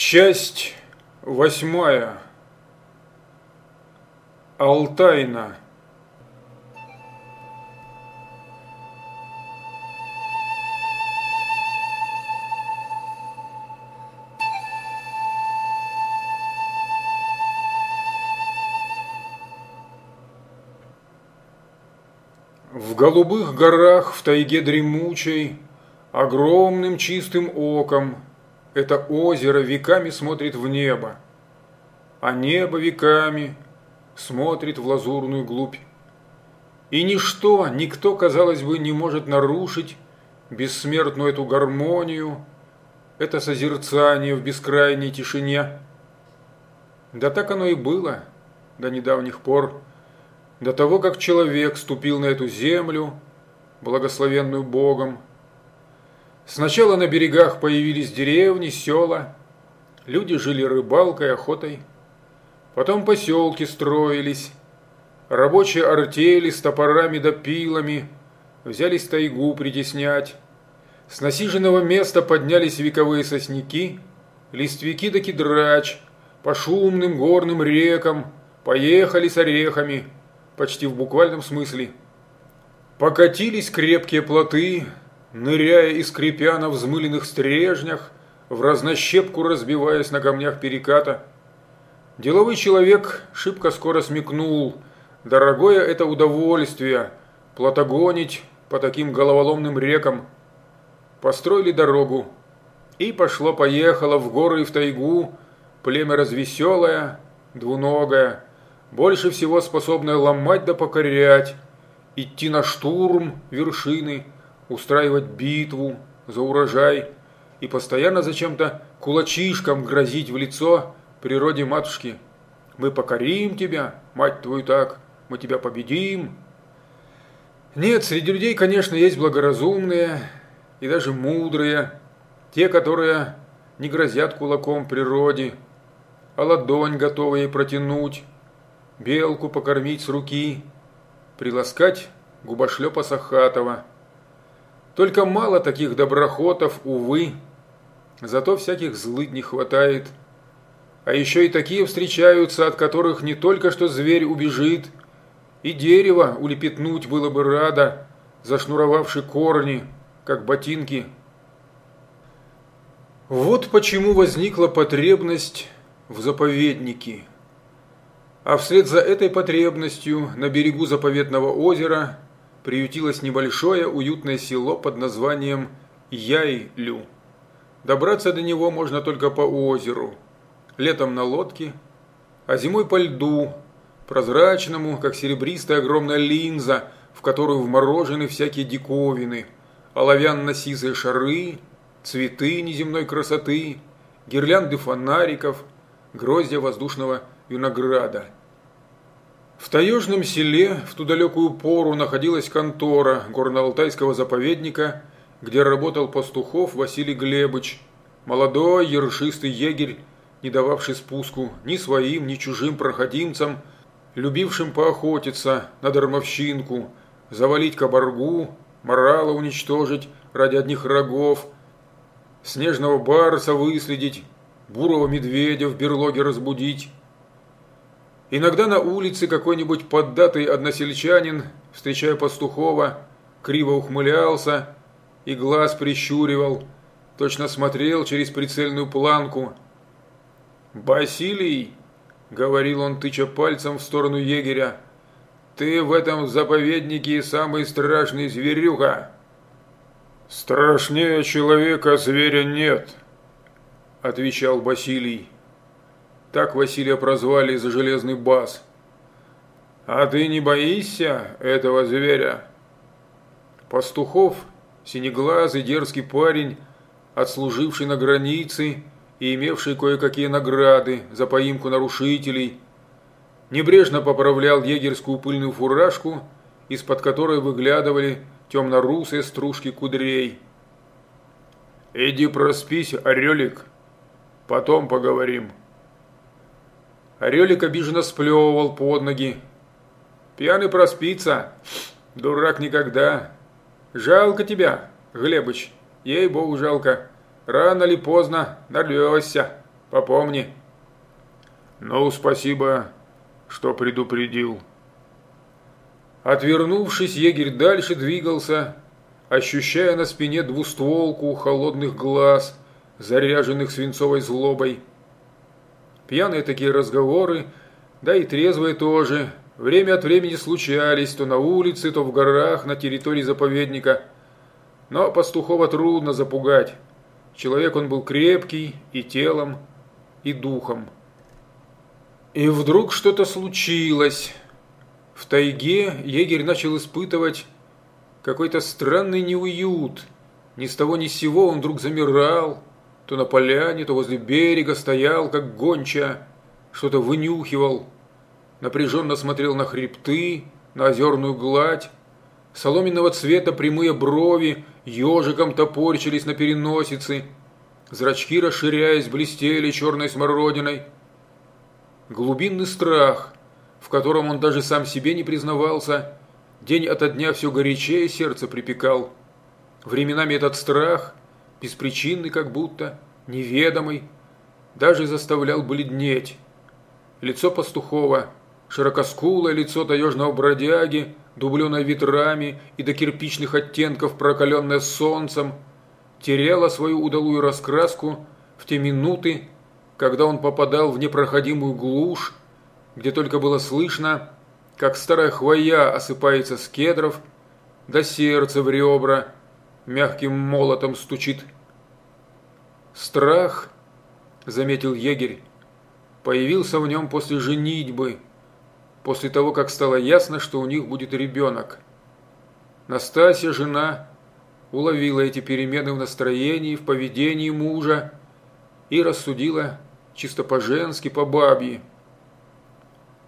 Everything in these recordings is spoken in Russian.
Часть восьмая. Алтайна. В голубых горах в тайге дремучей Огромным чистым оком Это озеро веками смотрит в небо, А небо веками смотрит в лазурную глубь. И ничто, никто, казалось бы, не может нарушить Бессмертную эту гармонию, Это созерцание в бескрайней тишине. Да так оно и было до недавних пор, До того, как человек ступил на эту землю, Благословенную Богом, Сначала на берегах появились деревни, села, люди жили рыбалкой, охотой. Потом поселки строились, рабочие артели с топорами да пилами взялись тайгу притеснять. С насиженного места поднялись вековые сосняки, листвяки да кедрач, по шумным горным рекам поехали с орехами, почти в буквальном смысле. Покатились крепкие плоты, ныряя и скрипя на взмыленных стрежнях, в разнощепку разбиваясь на камнях переката. Деловой человек шибко скоро смекнул, дорогое это удовольствие, платогонить по таким головоломным рекам. Построили дорогу, и пошло-поехало в горы и в тайгу племя развеселое, двуногое, больше всего способное ломать да покорять, идти на штурм вершины – устраивать битву за урожай и постоянно зачем-то кулачишком грозить в лицо природе матушки. Мы покорим тебя, мать твою так, мы тебя победим. Нет, среди людей, конечно, есть благоразумные и даже мудрые, те, которые не грозят кулаком природе, а ладонь готовы ей протянуть, белку покормить с руки, приласкать губошлепа Сахатова – только мало таких доброхотов, увы. Зато всяких злыд не хватает. А еще и такие встречаются, от которых не только что зверь убежит, и дерево улепетнуть было бы рада, зашнуровавши корни, как ботинки. Вот почему возникла потребность в заповеднике. А вслед за этой потребностью на берегу заповедного озера – приютилось небольшое уютное село под названием Яйлю. Добраться до него можно только по озеру, летом на лодке, а зимой по льду, прозрачному, как серебристая огромная линза, в которую вморожены всякие диковины, оловянно-сизые шары, цветы неземной красоты, гирлянды фонариков, гроздья воздушного винограда – в таежном селе в ту далекую пору находилась контора горно-алтайского заповедника, где работал пастухов Василий Глебыч, молодой ершистый егерь, не дававший спуску ни своим, ни чужим проходимцам, любившим поохотиться на дармовщинку, завалить кабаргу, морала уничтожить ради одних рогов, снежного барса выследить, бурого медведя в берлоге разбудить, Иногда на улице какой-нибудь поддатый односельчанин, встречая пастухова, криво ухмылялся и глаз прищуривал, точно смотрел через прицельную планку. «Басилий!» – говорил он, тыча пальцем в сторону егеря. «Ты в этом заповеднике самый страшный зверюга!» «Страшнее человека зверя нет», – отвечал Басилий. Так Василия прозвали за железный бас. «А ты не боишься этого зверя?» Пастухов, синеглазый дерзкий парень, отслуживший на границе и имевший кое-какие награды за поимку нарушителей, небрежно поправлял егерскую пыльную фуражку, из-под которой выглядывали темно-русые стружки кудрей. «Иди проспись, орелик, потом поговорим». Орелик обиженно сплевывал под ноги. «Пьяный проспится, дурак никогда. Жалко тебя, Глебыч, ей-богу жалко. Рано или поздно нарвешься». Попомни. Ну, спасибо, что предупредил. Отвернувшись, егерь дальше двигался, ощущая на спине двустволку холодных глаз, заряженных свинцовой злобой. Пьяные такие разговоры, да и трезвые тоже, время от времени случались то на улице, то в горах на территории заповедника. Но пастухова трудно запугать. Человек он был крепкий и телом, и духом. И вдруг что-то случилось. В тайге егерь начал испытывать какой-то странный неуют. Ни с того ни с сего он вдруг замирал, то на поляне, то возле берега стоял, как гонча, что-то вынюхивал, напряженно смотрел на хребты, на озерную гладь. Соломенного цвета прямые брови ежиком топорчились на переносице, зрачки, расширяясь, блестели черной смородиной. Глубинный страх, в котором он даже сам себе не признавался, день ото дня все горячее сердце припекал. Временами этот страх, беспричинный как будто, неведомый, даже заставлял бледнеть. Лицо пастухова, широкоскулое лицо таежного бродяги, дубленное ветрами и до кирпичных оттенков прокаленное солнцем, теряло свою удалую раскраску в те минуты, когда он попадал в непроходимую глушь, где только было слышно, как старая хвоя осыпается с кедров, до сердца в ребра мягким молотом стучит. Страх, заметил егерь, появился в нем после женитьбы, после того, как стало ясно, что у них будет ребенок. Настасья, жена, уловила эти перемены в настроении, в поведении мужа и рассудила чисто по-женски, по-бабье.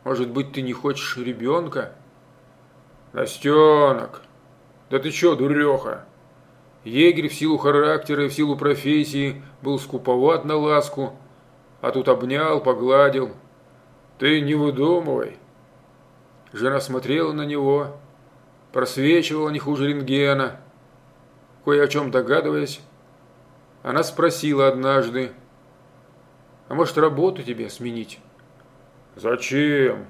Может быть, ты не хочешь ребенка? Настенок, да ты чё, дуреха? Егерь в силу характера и в силу профессии был скуповат на ласку, а тут обнял, погладил. Ты не выдумывай. Жена смотрела на него, просвечивала не хуже рентгена. Кое о чем догадываясь, она спросила однажды, «А может, работу тебе сменить?» «Зачем?»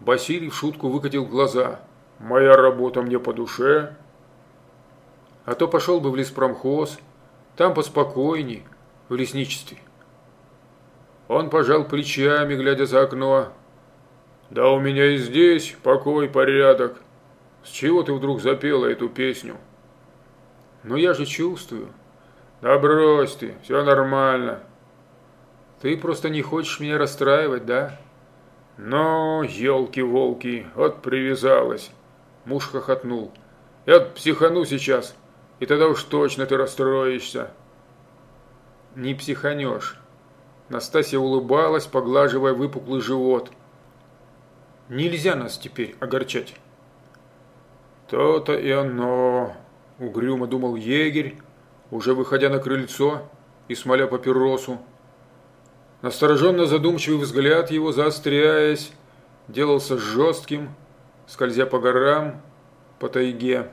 Василий в шутку выкатил глаза. «Моя работа мне по душе». «А то пошел бы в леспромхоз, там поспокойней, в лесничестве». Он пожал плечами, глядя за окно. «Да у меня и здесь покой, порядок. С чего ты вдруг запела эту песню?» «Но я же чувствую». «Да брось ты, все нормально. Ты просто не хочешь меня расстраивать, да? Но, елки-волки, вот привязалась. Муж хохотнул. Я психану сейчас, и тогда уж точно ты расстроишься. Не психанешь. Настасья улыбалась, поглаживая выпуклый живот. Нельзя нас теперь огорчать. То-то и оно, угрюмо думал егерь, уже выходя на крыльцо и смоля папиросу. Настороженно задумчивый взгляд его, заостряясь, делался жестким, скользя по горам, по тайге.